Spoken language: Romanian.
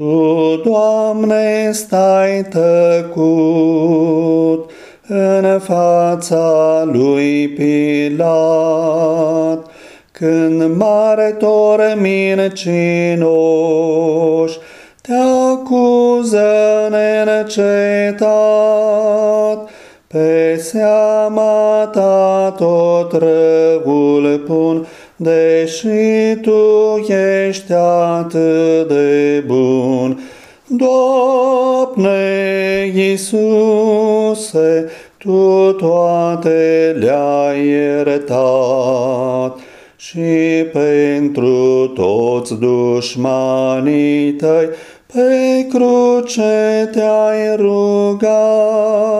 Tu, Doamne, stai tăcut în fața lui Pilat, când martori mincinoși te acuză neîncetat, pe seama ta tot răul pun, deși tu ești atât de bun. Doamne Iisuse, Tu toate le-ai iertat și pentru toți dușmanii tăi pe cruce te-ai rugat.